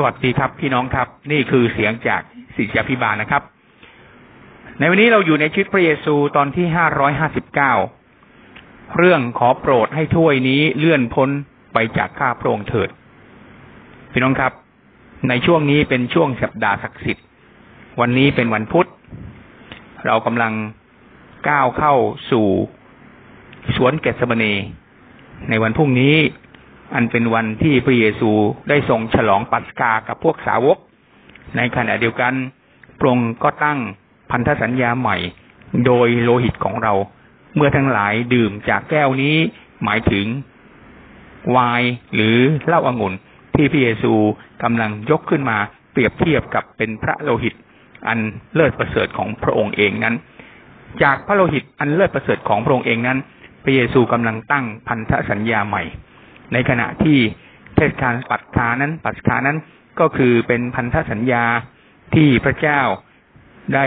สวัสดีครับพี่น้องครับ นี่คือเสียงจากศิษยาพิบาลนะครับ ในวันนี้เราอยู่ในชีวิตพระเยซูตอนที่ห้าร้อยห้าสิบเก้าเรื่องขอโปรดให้ถ้วยนี้เลื่อนพ้นไปจากข้าพระองค์เถิด พี่น้องครับ ในช่วงนี้เป็นช่วงสัปดาห์ศักดิ์สิทธิ์ วันนี้เป็นวันพุธ เรากำลังก้าวเข้าสู่สวนเกสมณีในวันพรุ่งนี้ อันเป็นวันที่พระเยซูได้ทรงฉลองปัสกากับพวกสาวก ในขณะเดียวกันพระองค์ก็ตั้งพันธสัญญาใหม่ โดยโลหิตของเรา เมื่อทั้งหลายดื่มจากแก้วนี้หมายถึงไวน์หรือเหล้าอางุ่นที่พระเยซูกำลังยกขึ้นมาเปรียบเทียบกับเป็นพระโลหิต อันเลิศประเสริฐของพระองค์เองนั้น จากพระโลหิตอันเลิศประเสริฐของพระองค์เองนั้น พระเยซูกำลังตั้งพันธสัญญาใหม่ ในขณะที่เทศกาลปัสคานั้น ปัสคานั้นก็คือเป็นพันธสัญญาที่พระเจ้าได้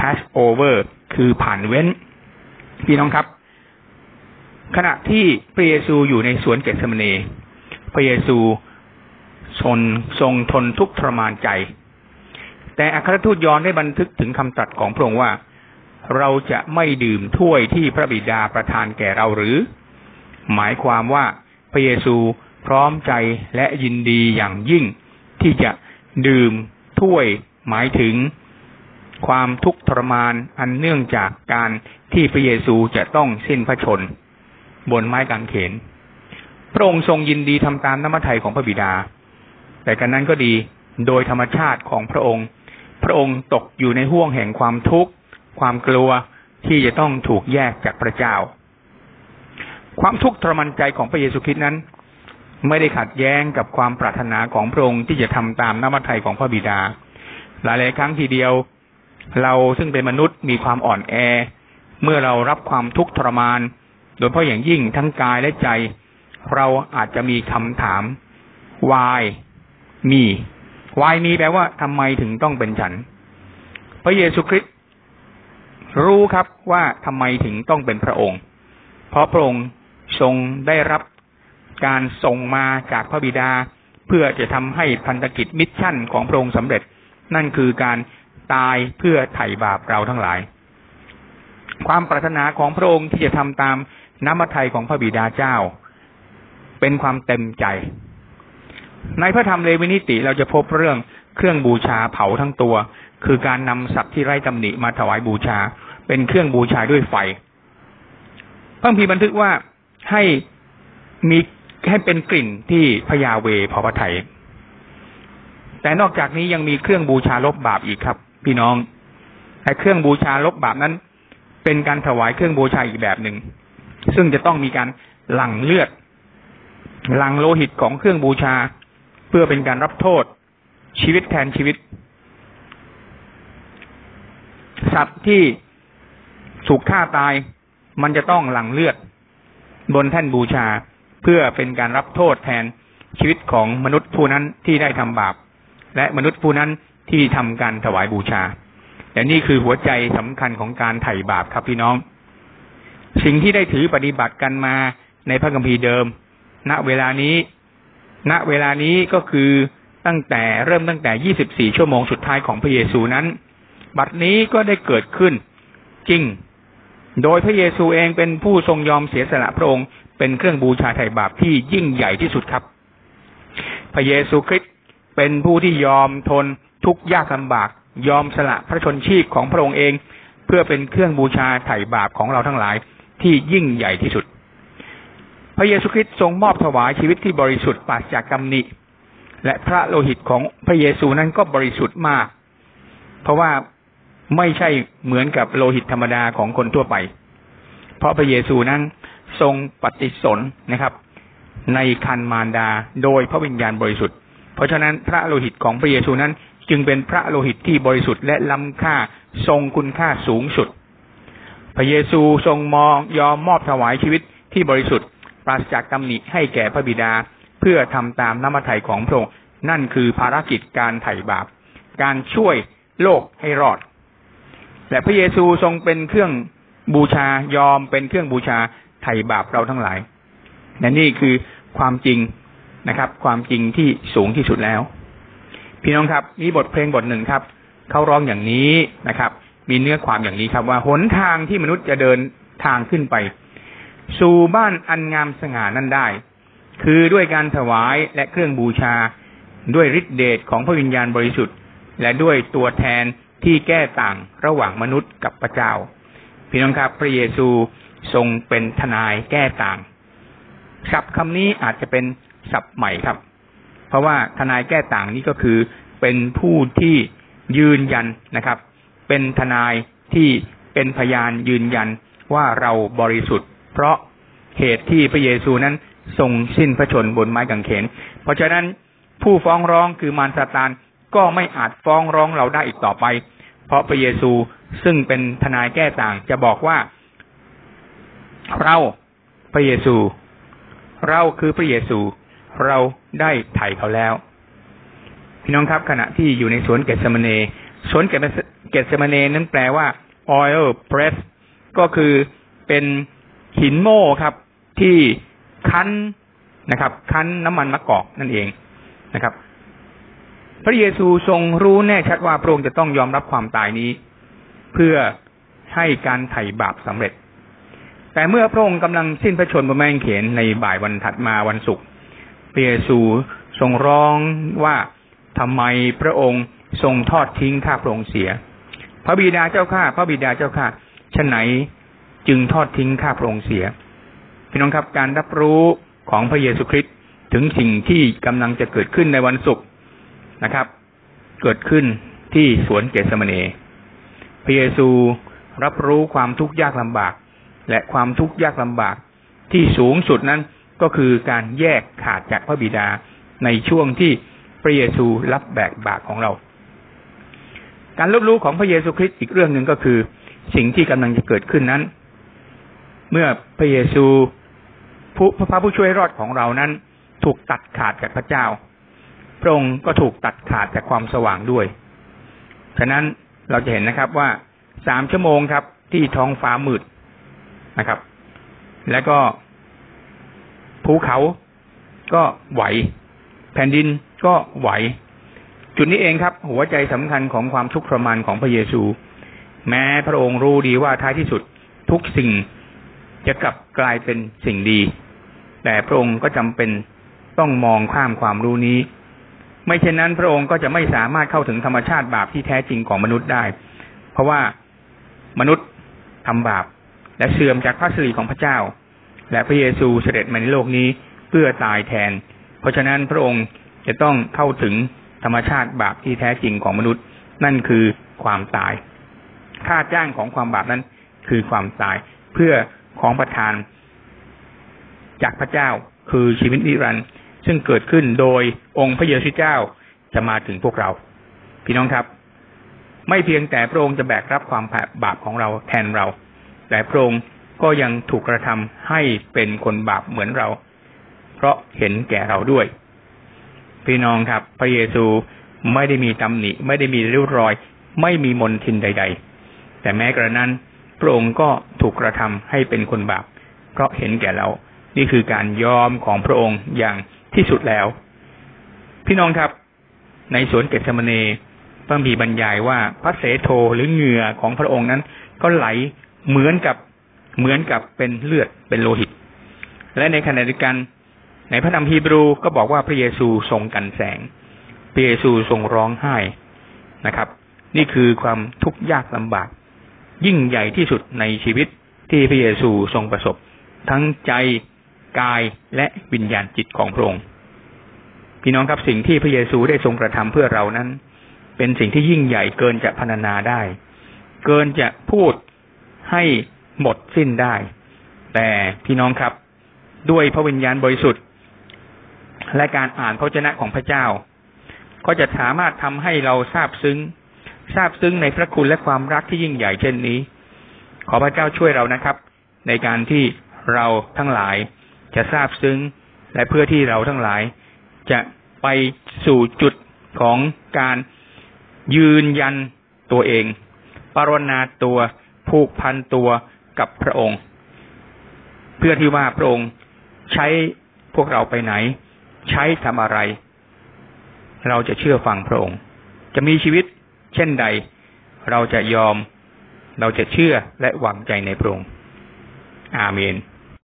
pass over คือผ่านเว้น พี่น้องครับ ขณะที่พระเยซูอยู่ในสวนเกสมเนพระเยซูทรงทรงทนทุกข์ทรมานใจ แต่อัครทูตยอนได้บันทึกถึงคำตรัสของพระองค์ว่า เราจะไม่ดื่มถ้วยที่พระบิดาประทานแก่เราหรือ หมายความว่า พระเยซูพร้อมใจและยินดีอย่างยิ่ง ที่จะดื่มถ้วยหมายถึง ความทุกข์ทรมานอันเนื่องจากการที่พระเยซูจะต้องสิ้นพระชน บนไม้กางเขน พระองค์ทรงยินดีทำตามน้ำมัทไทยของพระบิดา แต่กันนั้นก็ดีโดยธรรมชาติของพระองค์ พระองค์ตกอยู่ในห่วงแห่งความทุกข์ ความกลัวที่จะต้องถูกแยกจากพระเจ้า ความทุกข์ทรมานใจของพระเยซูคริสต์นั้น ไม่ได้ขัดแย้งกับความปรารถนาของพระองค์ที่จะทำตามน้ำมันไทยของพระบิดา หลายๆครั้งทีเดียว เราซึ่งเป็นมนุษย์มีความอ่อนแอ เมื่อเรารับความทุกข์ทรมาน โดยเพราะอย่างยิ่งทั้งกายและใจ เราอาจจะมีคำถาม why มี why มีแปลว่าทำไมถึงต้องเป็นฉัน พระเยซูคริสต์รู้ครับว่าทำไมถึงต้องเป็นพระองค์ เพราะพระองค์ ทรงได้รับการส่งมาจากพระบิดา เพื่อจะทำให้พันธกิจ mission ของพระองค์สำเร็จ นั่นคือการตายเพื่อไถ่บาปเราทั้งหลาย ความปรารถนาของพระองค์ที่จะทำตามน้ำมัทไทยของพระบิดาเจ้า เป็นความเต็มใจ ในพระธรรมเลวินิติเราจะพบเรื่องเครื่องบูชาเผาทั้งตัว คือการนำสัตว์ที่ไร้ตำหนิมาถวายบูชา เป็นเครื่องบูชาด้วยไฟพระพีบันทึกว่า ให้มีให้เป็นกลิ่นที่พยาเวพอพระไทยแต่นอกจากนี้ยังมีเครื่องบูชาลบบาปอีกครับ พี่น้องแต่เครื่องบูชาลบบาปนั้น เป็นการถวายเครื่องบูชาอีกแบบหนึ่งซึ่งจะต้องมีการหลั่งเลือดหลั่งโลหิตของเครื่องบูชา เพื่อเป็นการรับโทษ ชีวิตแทนชีวิต สัตว์ที่ถูกฆ่าตาย มันจะต้องหลั่งเลือด บนแท่นบูชา เพื่อเป็นการรับโทษแทนชีวิตของมนุษย์ผู้นั้นที่ได้ทำบาป และมนุษย์ผู้นั้นที่ทำการถวายบูชาแต่นี่คือหัวใจสำคัญของการไถ่บาปครับพี่น้อง สิ่งที่ได้ถือปฏิบัติกันมาในพระคัมภีร์เดิม ณเวลานี้ ณเวลานี้ก็คือตั้งแต่เริ่มตั้งแต่ 24 ชั่วโมงสุดท้ายของพระเยซูนั้น บัดนี้ก็ได้เกิดขึ้นจริง โดยพระเยซูเองเป็นผู้ทรงยอมเสียสละพระองค์เป็นเครื่องบูชาไถ่บาปที่ยิ่งใหญ่ที่สุดครับ พระเยซูคริสต์เป็นผู้ที่ยอมทนทุกข์ยากลำบาก ยอมสละพระชนชีพของพระองค์เอง เพื่อเป็นเครื่องบูชาไถ่บาปของเราทั้งหลายที่ยิ่งใหญ่ที่สุด พระเยซูคริสต์ทรงมอบถวายชีวิตที่บริสุทธิ์ปราศจากกรรมนิและพระโลหิตของพระเยซูนั้นก็บริสุทธิ์มาก เพราะว่า ไม่ใช่เหมือนกับโลหิตธรรมดาของคนทั่วไป เพราะพระเยซูนั้นทรงปฏิสนนะครับ ในคันมารดาโดยพระวิญญาณบริสุทธิ์ เพราะฉะนั้นพระโลหิตของพระเยซูนั้น จึงเป็นพระโลหิตที่บริสุทธิ์และล้ำค่าทรงคุณค่าสูงสุด พระเยซูทรงมองยอมมอบถวายชีวิตที่บริสุทธิ์ ปราศจากตำหนิให้แก่พระบิดา เพื่อทำตามน้ำมัทยของพระองค์นั่นคือภารกิจการไถ่บาป การช่วยโลกให้รอด และพระเยซูทรงเป็นเครื่องบูชายอมเป็นเครื่องบูชาไถ่บาปเราทั้งหลายและนี่คือความจริงนะครับ ความจริงที่สูงที่สุดแล้ว พี่น้องครับมีบทเพลงบทหนึ่งครับเขาร้องอย่างนี้นะครับ มีเนื้อความอย่างนี้ครับ ว่าหนทางที่มนุษย์จะเดินทางขึ้นไป สู่บ้านอันงามสง่านั้นได้ คือด้วยการถวายและเครื่องบูชาด้วยฤทธิเดชของพระวิญญาณบริสุทธิ์ และด้วยตัวแทน ที่แก้ต่างระหว่างมนุษย์กับพระเจ้า พี่น้องครับพระเยซูทรงเป็นทนายแก้ต่าง ศัพท์คำนี้อาจจะเป็นศัพท์ใหม่ครับ เพราะว่าทนายแก้ต่างนี้ก็คือ เป็นผู้ที่ยืนยันนะครับ เป็นทนายที่เป็นพยานยืนยันว่าเราบริสุทธิ์ เพราะเหตุที่พระเยซูนั้นทรงสิ้นพระชนบนไม้กางเขน เพราะฉะนั้นผู้ฟ้องร้องคือมารซาตาน ก็ไม่อาจฟ้องร้องเราได้อีกต่อไป เพราะพระเยซูซึ่งเป็นทนายแก้ต่างจะบอกว่า เราพระเยซู เราคือพระเยซู เราได้ไถ่เขาแล้ว พี่น้องครับขณะที่อยู่ในสวนเกสเมเนสวนเกสเมเนนั้นแปลว่า oil press ก็คือเป็นหินโม่ครับ ที่คั้นนะครับ คั้นน้ำมันมะกอกนั่นเองนะครับ พระเยซูทรงรู้แน่ชัดว่าพระองค์จะต้องยอมรับความตายนี้ เพื่อให้การไถ่บาปสำเร็จ แต่เมื่อพระองค์กำลังสิ้นพระชนม์บนแมงเขนในบ่ายวันถัดมาวันศุกร์พระเยซูทรงร้องว่าทำไมพระองค์ทรงทอดทิ้งข้าพระองค์เสีย พระบิดาเจ้าข้าพระบิดาเจ้าข้าฉะไหนจึงทอดทิ้งข้าพระองค์เสียพี่น้องครับการรับรู้ของพระเยซูคริสต์ถึงสิ่งที่กำลังจะเกิดขึ้นในวันศุกร์ นะครับ เกิดขึ้นที่สวนเกสมเนพระเยซูรับรู้ความทุกข์ยากลำบาก และความทุกข์ยากลำบากที่สูงสุดนั้นก็คือการแยกขาดจากพระบิดาในช่วงที่พระเยซูรับแบกบาปของเรา การรับรู้ของพระเยซูคริสต์อีกเรื่องหนึ่งก็คือ สิ่งที่กำลังจะเกิดขึ้นนั้น เมื่อพระเยซูผู้พระผู้ช่วยรอดของเรานั้น ถูกตัดขาดจากพระเจ้า พระองค์ก็ถูกตัดขาดจากความสว่างด้วย ฉะนั้นเราจะเห็นนะครับว่าสามชั่วโมงครับ ที่ท้องฟ้ามืดนะครับ แล้วก็ภูเขาก็ไหว แผ่นดินก็ไหว จุดนี้เองครับ หัวใจสำคัญของความทุกข์ทรมานของพระเยซู แม้พระองค์รู้ดีว่าท้ายที่สุดทุกสิ่งจะกลับกลายเป็นสิ่งดี แต่พระองค์ก็จำเป็นต้องมองข้ามความรู้นี้ ไม่เช่นนั้นพระองค์ก็จะไม่สามารถเข้าถึงธรรมชาติบาปที่แท้จริงของมนุษย์ได้ เพราะว่ามนุษย์ทำบาป และเสื่อมจากพระสิริของพระเจ้า และพระเยซูเสด็จมาในโลกนี้เพื่อตายแทน เพราะฉะนั้นพระองค์จะต้องเข้าถึงธรรมชาติบาปที่แท้จริงของมนุษย์ นั่นคือความตาย ค่าจ้างของความบาปนั้นคือความตายเพื่อของประทาน จากพระเจ้าคือชีวิตนิรันดร์ ซึ่งเกิดขึ้นโดยองค์พระเยซูเจ้าจะมาถึงพวกเรา พี่น้องครับ ไม่เพียงแต่พระองค์จะแบกรับความบาปของเราแทนเรา แต่พระองค์ก็ยังถูกกระทำให้เป็นคนบาปเหมือนเรา เพราะเห็นแก่เราด้วย พี่น้องครับ พระเยซูไม่ได้มีตำหนิ ไม่ได้มีริ้วรอย ไม่มีมนทินใด ๆ แต่แม้กระนั้นพระองค์ก็ถูกกระทำให้เป็นคนบาป เพราะเห็นแก่เรา นี่คือการยอมของพระองค์อย่าง ที่สุดแล้ว พี่น้องครับ ในสวนเกสมเนพระบีบรรยายว่าพระเสโทหรือเหงื่อของพระองค์นั้น ก็ไหลเหมือนกับเหมือนกับเป็นเลือดเป็นโลหิต และในขณะเดียวกัน ในพระธรรมฮีบรูก็บอกว่าพระเยซูทรงกันแสง พระเยซูทรงร้องไห้นะครับ นี่คือความทุกข์ยากลำบาก ยิ่งใหญ่ที่สุดในชีวิตที่พระเยซูทรงประสบ ทั้งใจ กายและวิญญาณจิตของพระองค์พี่น้องครับสิ่งที่พระเยซูได้ทรงกระทำเพื่อเรานั้น เป็นสิ่งที่ยิ่งใหญ่เกินจะพรรณนาได้ เกินจะพูดให้หมดสิ้นได้ แต่พี่น้องครับ ด้วยพระวิญญาณบริสุทธิ์ และการอ่านพระเจ้าของพระเจ้า ก็จะสามารถทำให้เราทราบซึ้งทราบซึ้งในพระคุณและความรักที่ยิ่งใหญ่เช่นนี้ ขอพระเจ้าช่วยเรานะครับ ในการที่เราทั้งหลาย จะทราบซึ้ง และเพื่อที่เราทั้งหลาย จะไปสู่จุดของการยืนยันตัวเอง ปรนนาตัวผูกพันตัวกับพระองค์ เพื่อที่ว่าพระองค์ใช้พวกเราไปไหน ใช้ทำอะไร เราจะเชื่อฟังพระองค์ จะมีชีวิตเช่นใด เราจะยอม เราจะเชื่อและหวังใจในพระองค์ อาเมน